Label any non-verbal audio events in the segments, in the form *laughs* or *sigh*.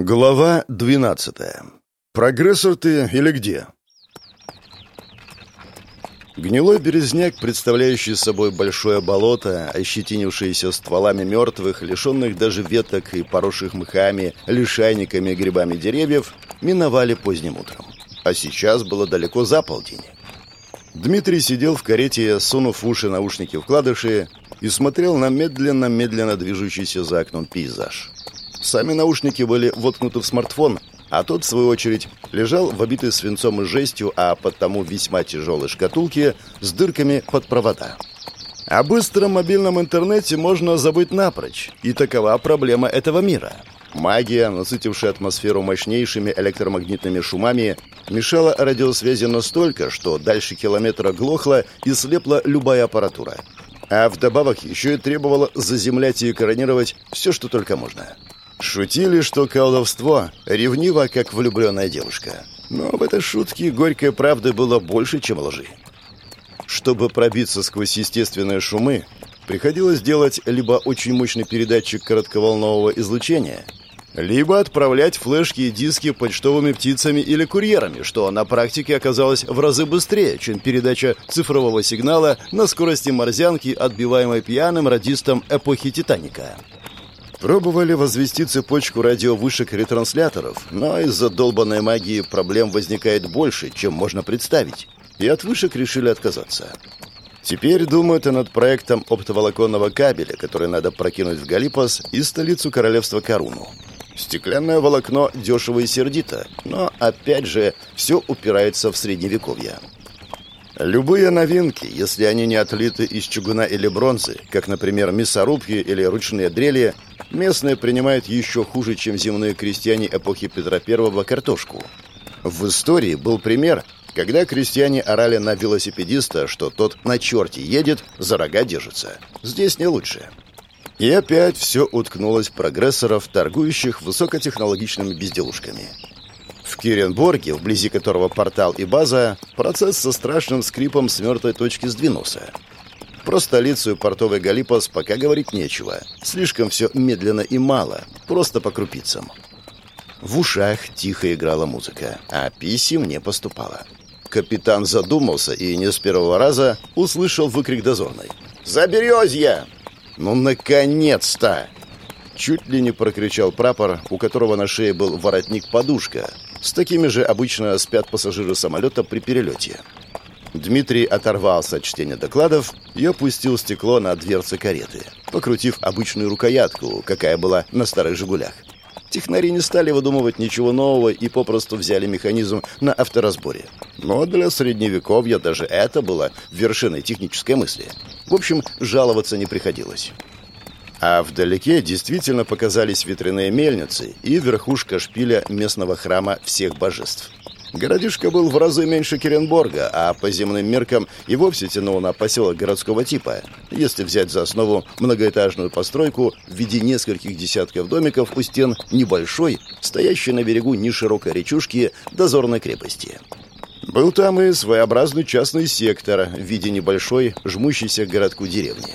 Глава 12. Прогрессор ты или где? Гнилой березняк, представляющий собой большое болото, ощетинившееся стволами мертвых, лишенных даже веток и поросших мхами, лишайниками и грибами деревьев, миновали поздним утром. А сейчас было далеко за полдень. Дмитрий сидел в карете, сунув в уши наушники-вкладыши, и смотрел на медленно-медленно движущийся за окном пейзаж. Сами наушники были воткнуты в смартфон, а тот, в свою очередь, лежал в обитой свинцом и жестью, а потому весьма тяжелой шкатулке с дырками под провода. О быстром мобильном интернете можно забыть напрочь, и такова проблема этого мира. Магия, насытившая атмосферу мощнейшими электромагнитными шумами, мешала радиосвязи настолько, что дальше километра глохла и слепла любая аппаратура. А вдобавок еще и требовала заземлять и экранировать все, что только можно. Шутили, что колдовство ревниво, как влюбленная девушка. Но в этой шутке горькой правды было больше, чем лжи. Чтобы пробиться сквозь естественные шумы, приходилось делать либо очень мощный передатчик коротковолнового излучения, либо отправлять флешки и диски почтовыми птицами или курьерами, что на практике оказалось в разы быстрее, чем передача цифрового сигнала на скорости морзянки, отбиваемой пьяным радистом эпохи «Титаника». Пробовали возвести цепочку радиовышек ретрансляторов, но из-за долбанной магии проблем возникает больше, чем можно представить, и от вышек решили отказаться. Теперь думают и над проектом оптоволоконного кабеля, который надо прокинуть в Галипас и столицу королевства Каруну. Стеклянное волокно дешево и сердито, но, опять же, все упирается в средневековье. Любые новинки, если они не отлиты из чугуна или бронзы, как, например, мясорубки или ручные дрели, местные принимают еще хуже, чем земные крестьяне эпохи Петра I картошку. В истории был пример, когда крестьяне орали на велосипедиста, что тот на черте едет, за рога держится. Здесь не лучше. И опять все уткнулось прогрессоров, торгующих высокотехнологичными безделушками. В Киренборге, вблизи которого портал и база, процесс со страшным скрипом с мертвой точки сдвинулся. Про столицу и портовый Галипос пока говорить нечего. Слишком все медленно и мало, просто по крупицам. В ушах тихо играла музыка, а писем не поступало. Капитан задумался и не с первого раза услышал выкрик дозорной. «Заберезье!» «Ну, наконец-то!» Чуть ли не прокричал прапор, у которого на шее был воротник-подушка, с такими же обычно спят пассажиры самолета при перелете. Дмитрий оторвался от чтения докладов и опустил стекло на дверцы кареты, покрутив обычную рукоятку, какая была на старых «Жигулях». Технари не стали выдумывать ничего нового и попросту взяли механизм на авторазборе. Но для средневековья даже это было вершиной технической мысли. В общем, жаловаться не приходилось. А вдалеке действительно показались ветряные мельницы и верхушка шпиля местного храма всех божеств. Городишко был в разы меньше Керенборга, а по земным меркам и вовсе тянул на поселок городского типа, если взять за основу многоэтажную постройку в виде нескольких десятков домиков у стен небольшой, стоящей на берегу неширокой речушки дозорной крепости. Был там и своеобразный частный сектор в виде небольшой, жмущейся к городку деревни.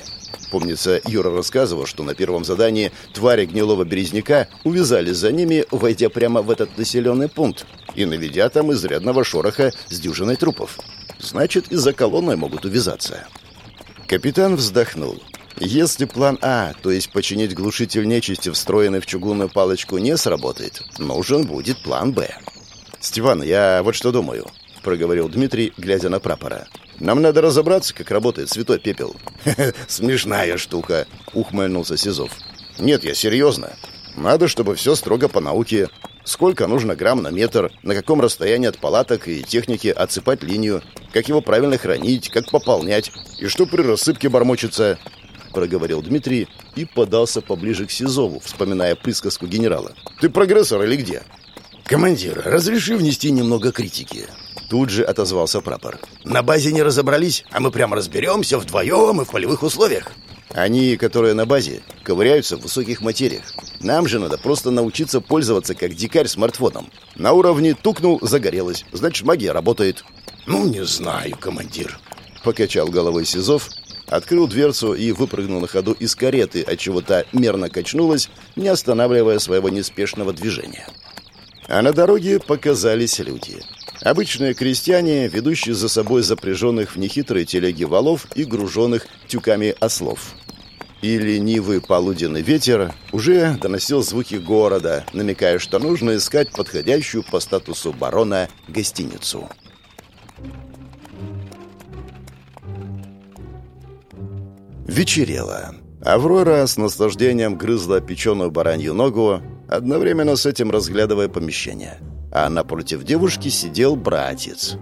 Помнится, Юра рассказывал, что на первом задании твари гнилого березняка увязались за ними, войдя прямо в этот населенный пункт и наведя там изрядного шороха с дюжиной трупов. Значит, и за колонной могут увязаться. Капитан вздохнул. Если план А, то есть починить глушитель нечисти, встроенный в чугунную палочку, не сработает, нужен будет план Б. «Степан, я вот что думаю», — проговорил Дмитрий, глядя на прапора. Нам надо разобраться, как работает святой пепел. *laughs* Смешная штука, ухмыльнулся Сизов. Нет, я серьезно. Надо, чтобы все строго по науке. Сколько нужно грамм на метр, на каком расстоянии от палаток и техники отсыпать линию, как его правильно хранить, как пополнять, и что при рассыпке бормочется, проговорил Дмитрий и подался поближе к Сизову, вспоминая присказку генерала. Ты прогрессор или где? Командир, разреши внести немного критики. Тут же отозвался прапор. «На базе не разобрались, а мы прямо разберемся вдвоем и в полевых условиях». Они, которые на базе, ковыряются в высоких материях. Нам же надо просто научиться пользоваться как дикарь смартфоном. На уровне тукнул, загорелось. Значит, магия работает. «Ну, не знаю, командир», — покачал головой Сизов, открыл дверцу и выпрыгнул на ходу из кареты, отчего та мерно качнулась, не останавливая своего неспешного движения. А на дороге показались люди. Обычные крестьяне, ведущие за собой запряженных в нехитрые телеги валов и груженных тюками ослов. И ленивый полуденный ветер уже доносил звуки города, намекая, что нужно искать подходящую по статусу барона гостиницу. Вечерело. Аврора с наслаждением грызла печеную баранью ногу, одновременно с этим разглядывая помещение. А напротив девушки сидел братец.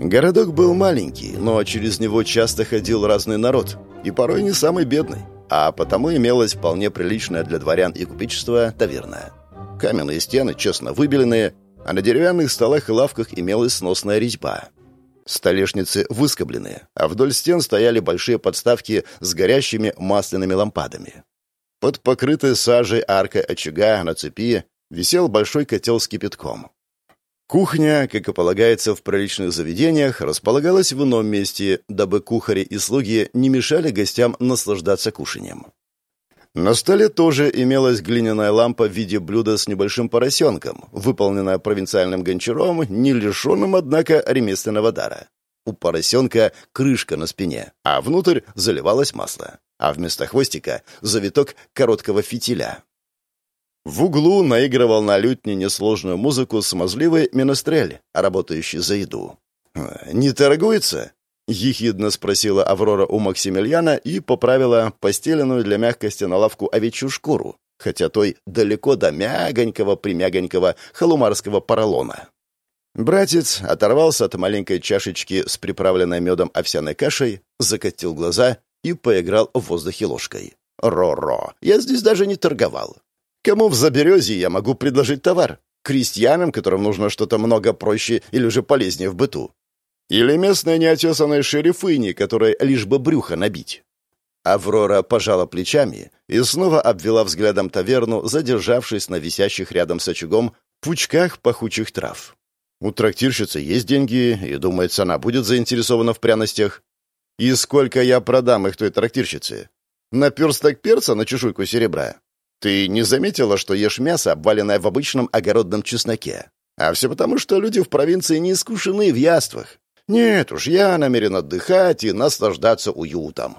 Городок был маленький, но через него часто ходил разный народ, и порой не самый бедный, а потому имелась вполне приличная для дворян и купечества таверна. Каменные стены честно выбеленные, а на деревянных столах и лавках имелась сносная резьба – Столешницы выскоблены, а вдоль стен стояли большие подставки с горящими масляными лампадами. Под покрытой сажей аркой очага на цепи висел большой котел с кипятком. Кухня, как и полагается в приличных заведениях, располагалась в ином месте, дабы кухари и слуги не мешали гостям наслаждаться кушанием. На столе тоже имелась глиняная лампа в виде блюда с небольшим поросенком, выполненная провинциальным гончаром, не лишенным, однако, ремесленного дара. У поросенка крышка на спине, а внутрь заливалось масло, а вместо хвостика — завиток короткого фитиля. В углу наигрывал на лютне несложную музыку смазливый менестрель, работающий за еду. «Не торгуется?» — ехидно спросила Аврора у Максимилиана и поправила постеленную для мягкости на лавку овечью шкуру, хотя той далеко до мягонького-примягонького халумарского поролона. Братец оторвался от маленькой чашечки с приправленной медом овсяной кашей, закатил глаза и поиграл в воздухе ложкой. «Ро-ро, я здесь даже не торговал. Кому в Заберезье я могу предложить товар? Крестьянам, которым нужно что-то много проще или же полезнее в быту? Или местной неотесанной шерифыни, которой лишь бы брюхо набить? Аврора пожала плечами и снова обвела взглядом таверну, задержавшись на висящих рядом с очагом пучках пахучих трав. У трактирщицы есть деньги, и, думается, она будет заинтересована в пряностях. И сколько я продам их той трактирщице? На персток перца на чешуйку серебра? Ты не заметила, что ешь мясо, обваленное в обычном огородном чесноке? А все потому, что люди в провинции не искушены в яствах. Нет уж, я намерен отдыхать и наслаждаться уютом».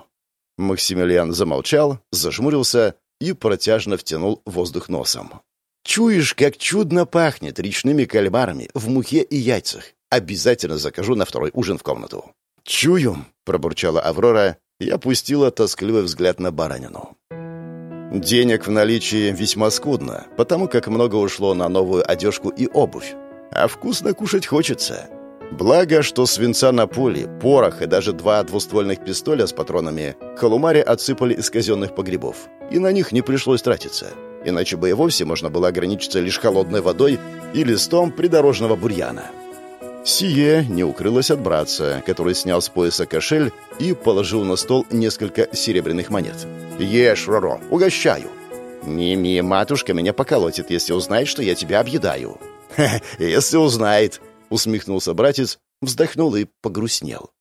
Максимилиан замолчал, зажмурился и протяжно втянул воздух носом. «Чуешь, как чудно пахнет речными кальмарами в мухе и яйцах? Обязательно закажу на второй ужин в комнату». «Чую», — пробурчала Аврора и опустила тоскливый взгляд на баранину. Денег в наличии весьма скудно, потому как много ушло на новую одежку и обувь. А вкусно кушать хочется. Благо, что свинца на пули, порох и даже два двуствольных пистоля с патронами Халумари отсыпали из казенных погребов, и на них не пришлось тратиться. Иначе бы и вовсе можно было ограничиться лишь холодной водой и листом придорожного бурьяна. Сие не укрылось от братца, который снял с пояса кошель и положил на стол несколько серебряных монет. «Ешь, Роро, угощаю!» «Мими, матушка меня поколотит, если узнает, что я тебя объедаю». «Если узнает», усмехнулся братец, вздохнул и погрустнел.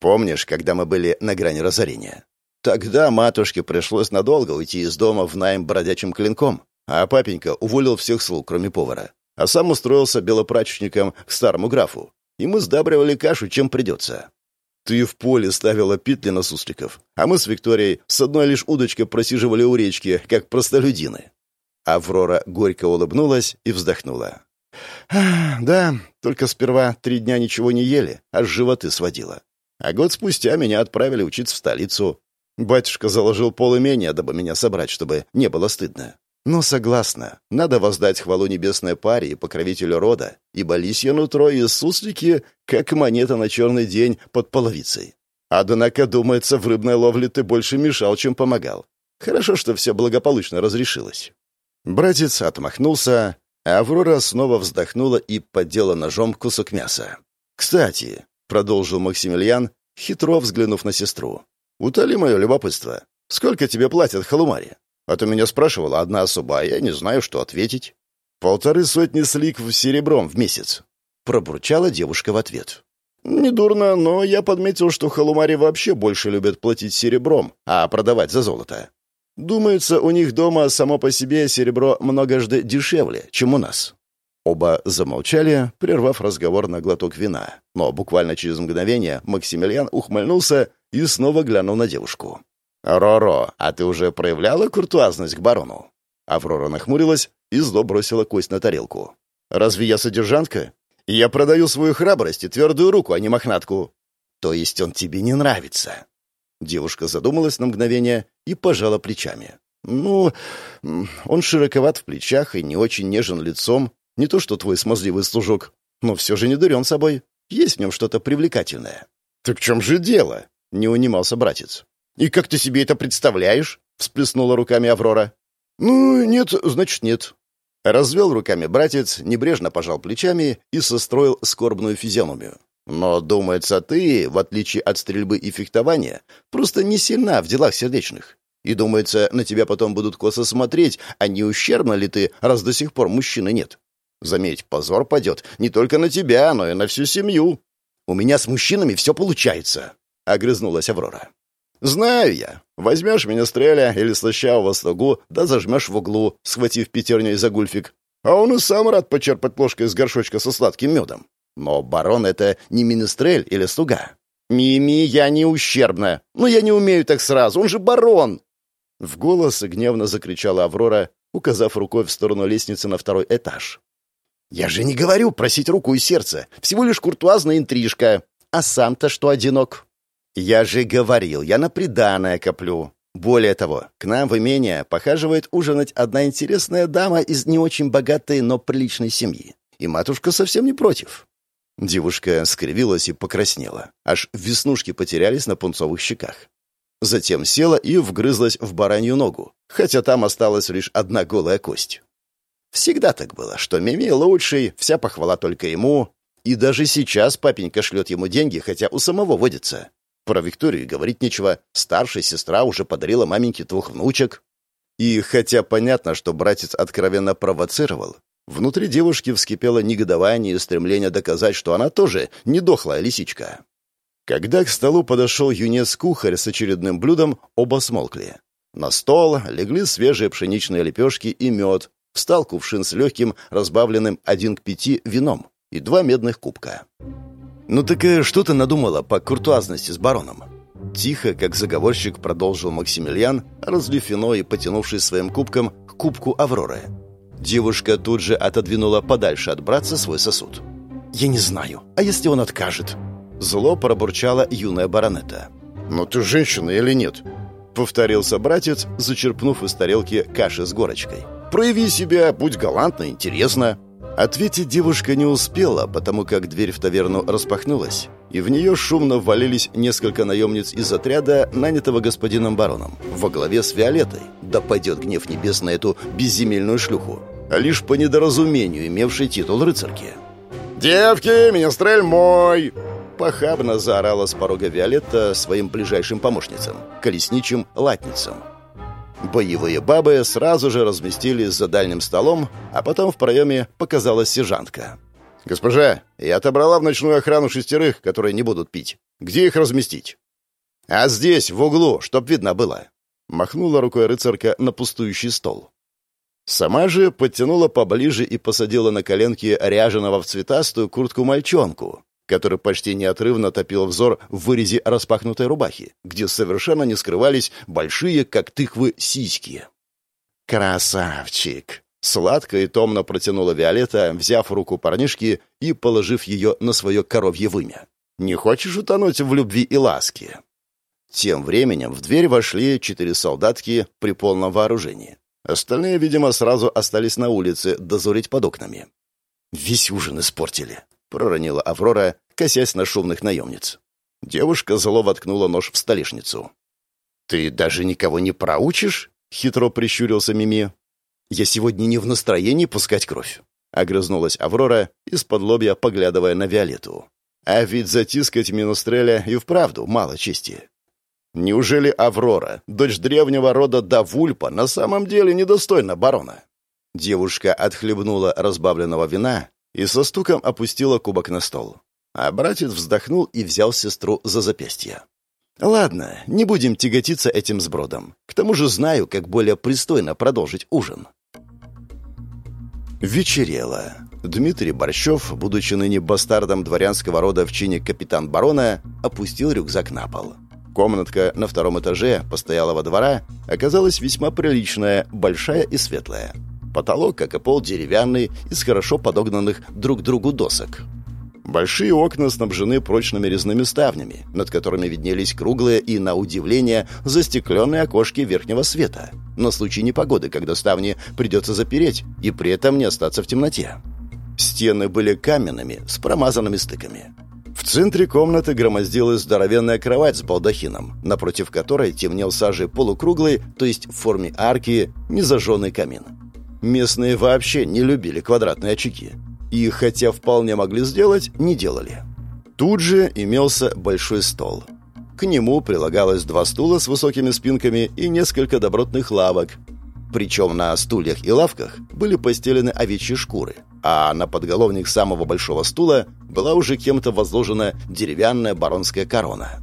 Помнишь, когда мы были на грани разорения? Тогда матушке пришлось надолго уйти из дома в найм бродячим клинком, а папенька уволил всех слуг, кроме повара, а сам устроился белопрачечником к старому графу, и мы сдабривали кашу, чем придется. Ты в поле ставила петли на сусликов, а мы с Викторией с одной лишь удочкой просиживали у речки, как простолюдины. Аврора горько улыбнулась и вздохнула. «Да, только сперва три дня ничего не ели, аж животы сводило. А год спустя меня отправили учиться в столицу. Батюшка заложил полумения, дабы меня собрать, чтобы не было стыдно. Но согласна, надо воздать хвалу небесной паре и покровителю рода, ибо лисье нутро и суслики, как монета на черный день под половицей. Однако, думается, в рыбной ловле ты больше мешал, чем помогал. Хорошо, что все благополучно разрешилось. Братец отмахнулся, Аврора снова вздохнула и поддела ножом кусок мяса. «Кстати», — продолжил Максимилиан, хитро взглянув на сестру, — «утоли мое любопытство. Сколько тебе платят халумари? А то меня спрашивала одна особа, а я не знаю, что ответить». «Полторы сотни слик в серебром в месяц», — пробурчала девушка в ответ. «Недурно, но я подметил, что халумари вообще больше любят платить серебром, а продавать за золото. Думается, у них дома само по себе серебро многожды дешевле, чем у нас». Оба замолчали, прервав разговор на глоток вина. Но буквально через мгновение Максимилиан ухмыльнулся и снова глянул на девушку. «Роро, а ты уже проявляла куртуазность к барону?» Аврора нахмурилась и зло бросила кость на тарелку. «Разве я содержанка? Я продаю свою храбрость и твердую руку, а не мохнатку. То есть он тебе не нравится?» Девушка задумалась на мгновение и пожала плечами. «Ну, он широковат в плечах и не очень нежен лицом, не то что твой смазливый служок, но все же не дурен собой. Есть в нем что-то привлекательное». «Так в чем же дело?» — не унимался братец. «И как ты себе это представляешь?» — всплеснула руками Аврора. «Ну, нет, значит, нет». Развел руками братец, небрежно пожал плечами и состроил скорбную физиономию. «Но, думается, ты, в отличие от стрельбы и фехтования, просто не сильна в делах сердечных. И, думается, на тебя потом будут косо смотреть, а не ущербно ли ты, раз до сих пор мужчины нет. Заметь, позор падет не только на тебя, но и на всю семью. У меня с мужчинами все получается», — огрызнулась Аврора. «Знаю я. Возьмешь меня стреля или слащавого слугу, да зажмешь в углу, схватив пятерней за гульфик. А он и сам рад почерпать ложкой из горшочка со сладким медом. Но барон — это не министрель или слуга. Мими, я не ущербна. Но я не умею так сразу, он же барон!» В голос гневно закричала Аврора, указав рукой в сторону лестницы на второй этаж. «Я же не говорю просить руку и сердце. Всего лишь куртуазная интрижка. А сам-то что одинок?» «Я же говорил, я на приданое коплю. Более того, к нам в имение похаживает ужинать одна интересная дама из не очень богатой, но приличной семьи. И матушка совсем не против». Девушка скривилась и покраснела. Аж веснушки потерялись на пунцовых щеках. Затем села и вгрызлась в баранью ногу, хотя там осталась лишь одна голая кость. Всегда так было, что Мими лучший, вся похвала только ему. И даже сейчас папенька шлет ему деньги, хотя у самого водится. Про Викторию говорить нечего. Старшая сестра уже подарила маменьке двух внучек. И хотя понятно, что братец откровенно провоцировал, внутри девушки вскипело негодование и стремление доказать, что она тоже не дохлая лисичка. Когда к столу подошел юнец-кухарь с очередным блюдом, оба смолкли. На стол легли свежие пшеничные лепешки и мед, встал кувшин с легким, разбавленным один к пяти вином и два медных кубка. «Ну так э, что ты надумала по куртуазности с бароном?» Тихо, как заговорщик, продолжил Максимилиан, разлив вино и потянувшись своим кубком к кубку Авроры. Девушка тут же отодвинула подальше от братца свой сосуд. «Я не знаю. А если он откажет?» Зло пробурчала юная баронета. «Ну ты женщина или нет?» Повторился братец, зачерпнув из тарелки каши с горочкой. Прояви себя, будь галантна, интересна». Ответить девушка не успела, потому как дверь в таверну распахнулась, и в нее шумно ввалились несколько наемниц из отряда, нанятого господином бароном, во главе с Виолетой. Да пойдет гнев небес на эту безземельную шлюху, а лишь по недоразумению имевшей титул рыцарки. «Девки, министрель мой!» Похабно заорала с порога Виолетта своим ближайшим помощницам, колесничим латницам. Боевые бабы сразу же разместились за дальним столом, а потом в проеме показалась сержантка. «Госпожа, я отобрала в ночную охрану шестерых, которые не будут пить. Где их разместить?» «А здесь, в углу, чтоб видно было». Махнула рукой рыцарка на пустующий стол. Сама же подтянула поближе и посадила на коленки ряженого в цветастую куртку мальчонку, который почти неотрывно топил взор в вырезе распахнутой рубахи, где совершенно не скрывались большие, как тыквы, сиськи. «Красавчик!» Сладко и томно протянула Виолетта, взяв руку парнишки и положив ее на свое коровье вымя. «Не хочешь утонуть в любви и ласке?» Тем временем в дверь вошли четыре солдатки при полном вооружении. Остальные, видимо, сразу остались на улице дозорить под окнами. Весь ужин испортили. — проронила Аврора, косясь на шумных наемниц. Девушка зло воткнула нож в столешницу. «Ты даже никого не проучишь?» — хитро прищурился Мими. «Я сегодня не в настроении пускать кровь», — огрызнулась Аврора, из-под лобья поглядывая на Виолетту. «А ведь затискать Минустреля и вправду мало чести. Неужели Аврора, дочь древнего рода Давульпа, на самом деле недостойна барона?» Девушка отхлебнула разбавленного вина и со стуком опустила кубок на стол. А братец вздохнул и взял сестру за запястье. «Ладно, не будем тяготиться этим сбродом. К тому же знаю, как более пристойно продолжить ужин». Вечерело. Дмитрий Борщев, будучи ныне бастардом дворянского рода в чине капитан барона, опустил рюкзак на пол. Комнатка на втором этаже постоялого двора оказалась весьма приличная, большая и светлая. Потолок, как и пол, деревянный, из хорошо подогнанных друг к другу досок. Большие окна снабжены прочными резными ставнями, над которыми виднелись круглые и, на удивление, застекленные окошки верхнего света, на случай непогоды, когда ставни придется запереть и при этом не остаться в темноте. Стены были каменными, с промазанными стыками. В центре комнаты громоздилась здоровенная кровать с балдахином, напротив которой темнел сажей полукруглый, то есть в форме арки, незажженный камин. Местные вообще не любили квадратные очаги. И, хотя вполне могли сделать, не делали. Тут же имелся большой стол. К нему прилагалось два стула с высокими спинками и несколько добротных лавок. Причем на стульях и лавках были постелены овечьи шкуры – а на подголовник самого большого стула была уже кем-то возложена деревянная баронская корона.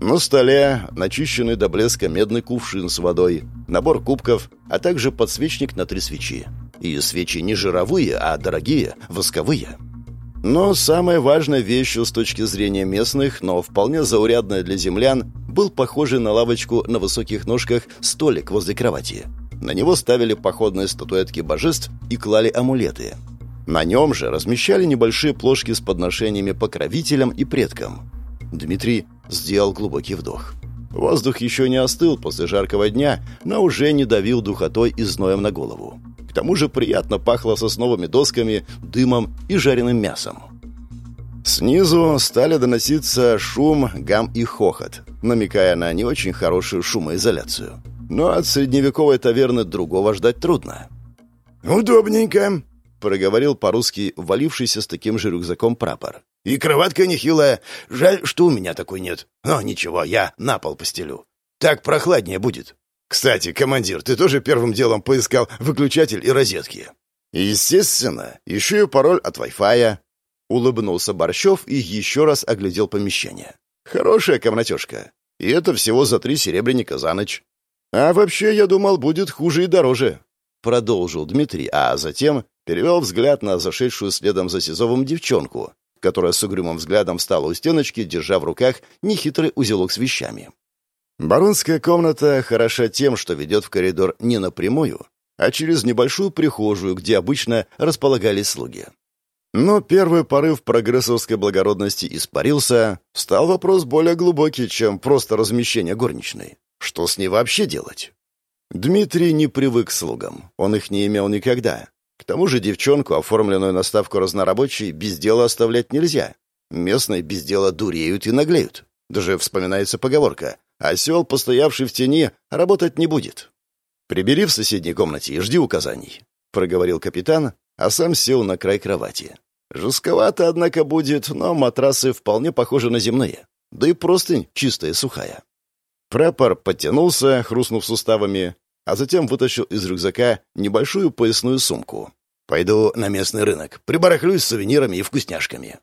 На столе начищенный до блеска медный кувшин с водой, набор кубков, а также подсвечник на три свечи. И свечи не жировые, а дорогие, восковые. Но самой важной вещью с точки зрения местных, но вполне заурядная для землян, был похожий на лавочку на высоких ножках столик возле кровати. На него ставили походные статуэтки божеств и клали амулеты – на нем же размещали небольшие плошки с подношениями покровителям и предкам. Дмитрий сделал глубокий вдох. Воздух еще не остыл после жаркого дня, но уже не давил духотой и зноем на голову. К тому же приятно пахло сосновыми досками, дымом и жареным мясом. Снизу стали доноситься шум, гам и хохот, намекая на не очень хорошую шумоизоляцию. Но от средневековой таверны другого ждать трудно. «Удобненько», проговорил по-русски валившийся с таким же рюкзаком прапор. «И кроватка нехилая. Жаль, что у меня такой нет. Но ничего, я на пол постелю. Так прохладнее будет. Кстати, командир, ты тоже первым делом поискал выключатель и розетки?» «Естественно. Еще и пароль от Wi-Fi». Улыбнулся Борщев и еще раз оглядел помещение. «Хорошая комнатежка. И это всего за три серебряника за ночь. А вообще, я думал, будет хуже и дороже». Продолжил Дмитрий, а затем перевел взгляд на зашедшую следом за Сизовым девчонку, которая с угрюмым взглядом встала у стеночки, держа в руках нехитрый узелок с вещами. Баронская комната хороша тем, что ведет в коридор не напрямую, а через небольшую прихожую, где обычно располагались слуги. Но первый порыв прогрессорской благородности испарился, стал вопрос более глубокий, чем просто размещение горничной. Что с ней вообще делать? Дмитрий не привык к слугам, он их не имел никогда, к тому же девчонку, оформленную на ставку разнорабочей, без дела оставлять нельзя. Местные без дела дуреют и наглеют. Даже вспоминается поговорка «Осел, постоявший в тени, работать не будет». «Прибери в соседней комнате и жди указаний», — проговорил капитан, а сам сел на край кровати. Жестковато, однако, будет, но матрасы вполне похожи на земные. Да и простынь чистая сухая. Прапор подтянулся, хрустнув суставами, а затем вытащил из рюкзака небольшую поясную сумку. «Пойду на местный рынок, прибарахлюсь с сувенирами и вкусняшками.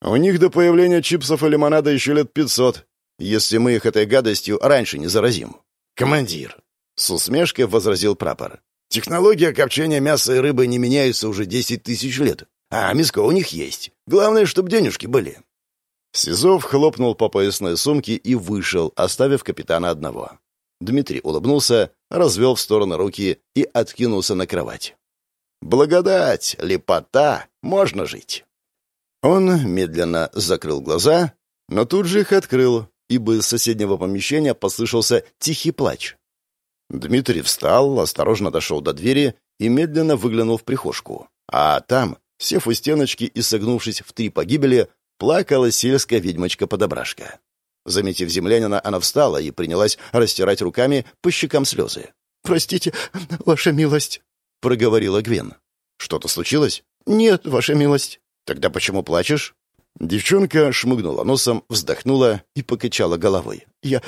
У них до появления чипсов и лимонада еще лет пятьсот, если мы их этой гадостью раньше не заразим». «Командир!» — с усмешкой возразил прапор. «Технология копчения мяса и рыбы не меняется уже десять тысяч лет, а миска у них есть. Главное, чтобы денежки были». Сизов хлопнул по поясной сумке и вышел, оставив капитана одного. Дмитрий улыбнулся, развел в стороны руки и откинулся на кровать. «Благодать, лепота, можно жить!» Он медленно закрыл глаза, но тут же их открыл, ибо из соседнего помещения послышался тихий плач. Дмитрий встал, осторожно дошел до двери и медленно выглянул в прихожку. А там, сев у стеночки и согнувшись в три погибели, плакала сельская ведьмочка-подобрашка. Заметив землянина, она встала и принялась растирать руками по щекам слезы. «Простите, ваша милость», — проговорила Гвен. «Что-то случилось?» «Нет, ваша милость». «Тогда почему плачешь?» Девчонка шмыгнула носом, вздохнула и покачала головой. «Я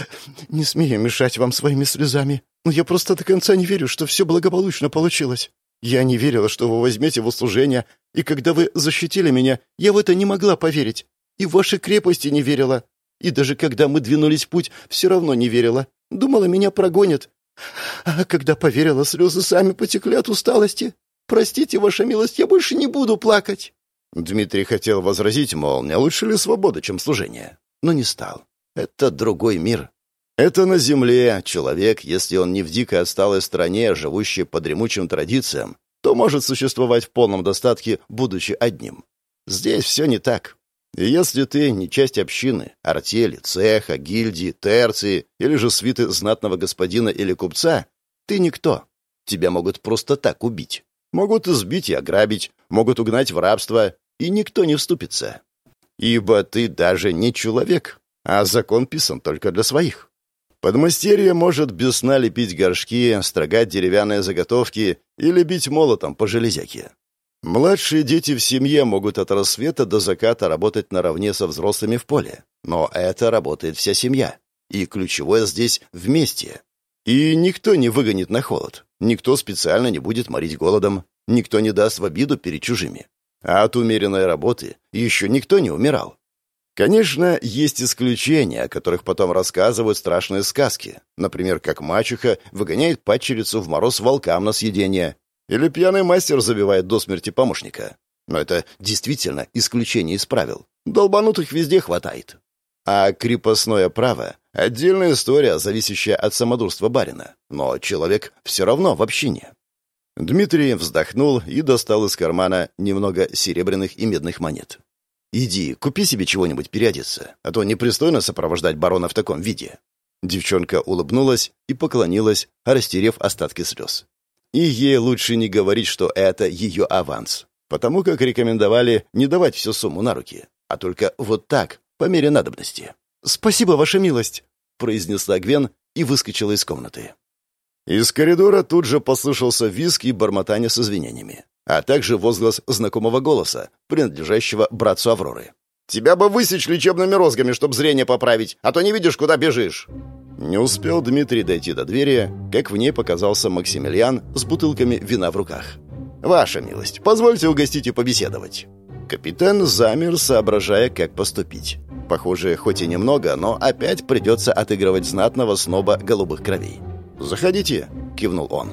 не смею мешать вам своими слезами, но я просто до конца не верю, что все благополучно получилось. Я не верила, что вы возьмете в услужение, и когда вы защитили меня, я в это не могла поверить. И в ваши крепости не верила. И даже когда мы двинулись в путь, все равно не верила. Думала, меня прогонят. А когда поверила, слезы сами потекли от усталости. Простите, ваша милость, я больше не буду плакать. Дмитрий хотел возразить, мол, не лучше ли свобода, чем служение, но не стал. Это другой мир. Это на земле человек, если он не в дикой отсталой стране, живущей по дремучим традициям, то может существовать в полном достатке, будучи одним. Здесь все не так. И если ты не часть общины, артели, цеха, гильдии, терции или же свиты знатного господина или купца, ты никто. Тебя могут просто так убить. Могут избить и ограбить, могут угнать в рабство, и никто не вступится. Ибо ты даже не человек, а закон писан только для своих. Подмастерье может без сна лепить горшки, строгать деревянные заготовки или бить молотом по железяке. Младшие дети в семье могут от рассвета до заката работать наравне со взрослыми в поле. Но это работает вся семья. И ключевое здесь — вместе. И никто не выгонит на холод. Никто специально не будет морить голодом. Никто не даст в обиду перед чужими. А от умеренной работы еще никто не умирал. Конечно, есть исключения, о которых потом рассказывают страшные сказки. Например, как мачеха выгоняет падчерицу в мороз волкам на съедение, или пьяный мастер забивает до смерти помощника. Но это действительно исключение из правил. Долбанутых везде хватает. А крепостное право — отдельная история, зависящая от самодурства барина. Но человек все равно в общине. Дмитрий вздохнул и достал из кармана немного серебряных и медных монет. «Иди, купи себе чего-нибудь переодеться, а то непристойно сопровождать барона в таком виде». Девчонка улыбнулась и поклонилась, растерев остатки слез. И ей лучше не говорить, что это ее аванс, потому как рекомендовали не давать всю сумму на руки, а только вот так, по мере надобности. «Спасибо, ваша милость», — произнесла Гвен и выскочила из комнаты. Из коридора тут же послышался визг и бормотание с извинениями, а также возглас знакомого голоса, принадлежащего братцу Авроры. «Тебя бы высечь лечебными розгами, чтобы зрение поправить, а то не видишь, куда бежишь!» Не успел Дмитрий дойти до двери, как в ней показался Максимилиан с бутылками вина в руках. «Ваша милость, позвольте угостить и побеседовать». Капитан замер, соображая, как поступить. Похоже, хоть и немного, но опять придется отыгрывать знатного сноба голубых кровей. «Заходите», — кивнул он.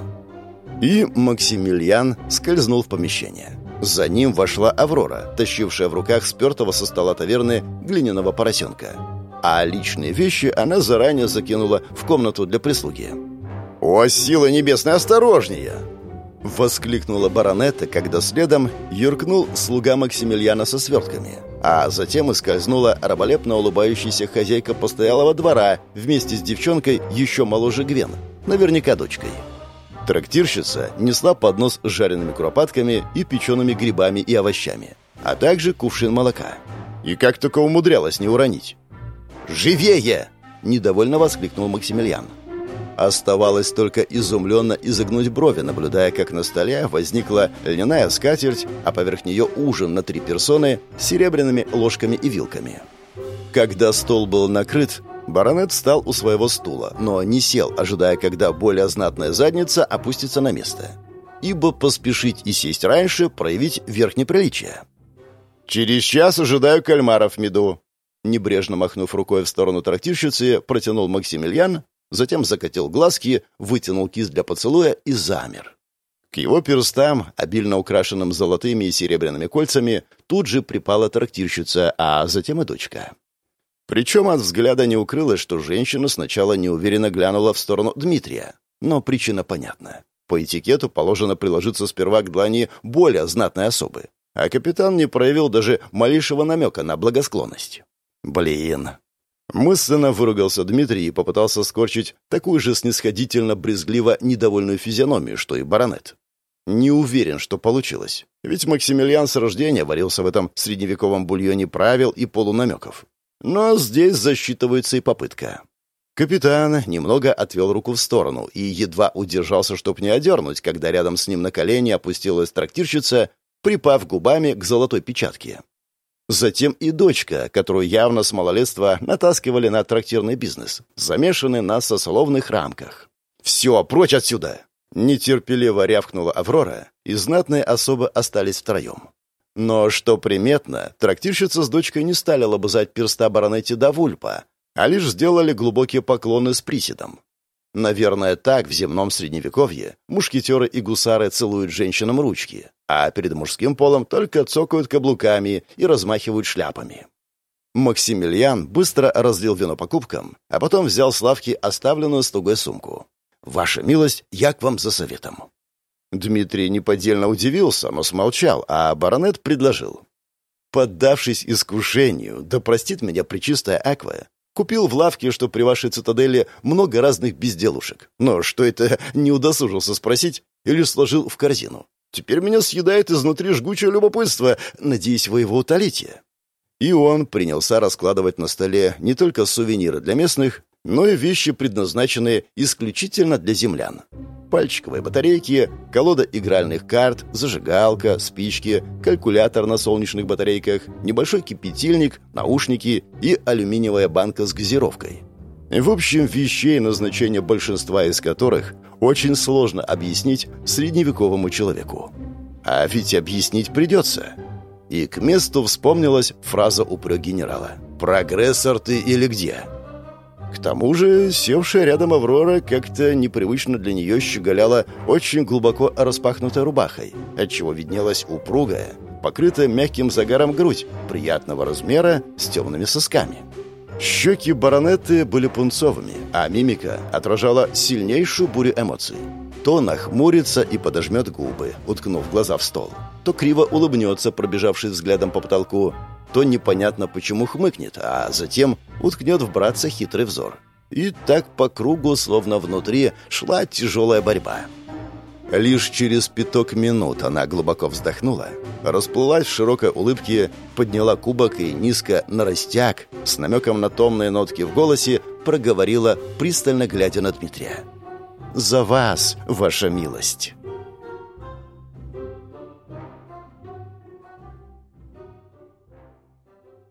И Максимилиан скользнул в помещение. За ним вошла Аврора, тащившая в руках спертого со стола таверны глиняного поросенка а личные вещи она заранее закинула в комнату для прислуги. «О, сила небесная, осторожнее!» Воскликнула баронетта, когда следом юркнул слуга Максимилиана со свертками, а затем и скользнула раболепно улыбающаяся хозяйка постоялого двора вместе с девчонкой еще моложе Гвен, наверняка дочкой. Трактирщица несла поднос с жареными куропатками и печеными грибами и овощами, а также кувшин молока. И как только умудрялась не уронить. «Живее!» — недовольно воскликнул Максимилиан. Оставалось только изумленно изогнуть брови, наблюдая, как на столе возникла льняная скатерть, а поверх нее ужин на три персоны с серебряными ложками и вилками. Когда стол был накрыт, баронет встал у своего стула, но не сел, ожидая, когда более знатная задница опустится на место. Ибо поспешить и сесть раньше проявить верх неприличия. «Через час ожидаю кальмаров в меду», Небрежно махнув рукой в сторону трактирщицы, протянул Максимилиан, затем закатил глазки, вытянул кисть для поцелуя и замер. К его перстам, обильно украшенным золотыми и серебряными кольцами, тут же припала трактирщица, а затем и дочка. Причем от взгляда не укрылось, что женщина сначала неуверенно глянула в сторону Дмитрия. Но причина понятна. По этикету положено приложиться сперва к длани более знатной особы. А капитан не проявил даже малейшего намека на благосклонность. Блин. Мысленно выругался Дмитрий и попытался скорчить такую же снисходительно-брезгливо недовольную физиономию, что и баронет. Не уверен, что получилось. Ведь Максимилиан с рождения варился в этом средневековом бульоне правил и полунамеков. Но здесь засчитывается и попытка. Капитан немного отвел руку в сторону и едва удержался, чтоб не одернуть, когда рядом с ним на колени опустилась трактирщица, припав губами к золотой печатке. Затем и дочка, которую явно с малолетства натаскивали на трактирный бизнес, замешаны на сословных рамках. «Все, прочь отсюда!» Нетерпеливо рявкнула Аврора, и знатные особы остались втроем. Но, что приметно, трактирщица с дочкой не стали лобызать перста баронетти до вульпа, а лишь сделали глубокие поклоны с приседом. Наверное, так в земном средневековье мушкетеры и гусары целуют женщинам ручки, а перед мужским полом только цокают каблуками и размахивают шляпами. Максимилиан быстро разлил вино по кубкам, а потом взял с лавки оставленную с сумку. «Ваша милость, я к вам за советом». Дмитрий неподдельно удивился, но смолчал, а баронет предложил. «Поддавшись искушению, да простит меня причистая Аква, Купил в лавке, что при вашей цитадели много разных безделушек. Но что это, не удосужился спросить или сложил в корзину. Теперь меня съедает изнутри жгучее любопытство. Надеюсь, вы его утолите». И он принялся раскладывать на столе не только сувениры для местных, но и вещи, предназначенные исключительно для землян. Пальчиковые батарейки, колода игральных карт, зажигалка, спички, калькулятор на солнечных батарейках, небольшой кипятильник, наушники и алюминиевая банка с газировкой. В общем, вещей, назначение большинства из которых очень сложно объяснить средневековому человеку. А ведь объяснить придется. И к месту вспомнилась фраза упрек генерала. «Прогрессор ты или где?» К тому же, севшая рядом Аврора как-то непривычно для нее щеголяла очень глубоко распахнутой рубахой, отчего виднелась упругая, покрытая мягким загаром грудь, приятного размера, с темными сосками. Щеки баронеты были пунцовыми, а мимика отражала сильнейшую бурю эмоций. То нахмурится и подожмет губы, уткнув глаза в стол, то криво улыбнется, пробежавшись взглядом по потолку, то непонятно почему хмыкнет, а затем уткнет в братца хитрый взор. И так по кругу, словно внутри, шла тяжелая борьба. Лишь через пяток минут она глубоко вздохнула, расплылась в широкой улыбке, подняла кубок и низко на растяг, с намеком на томные нотки в голосе, проговорила, пристально глядя на Дмитрия. «За вас, ваша милость!»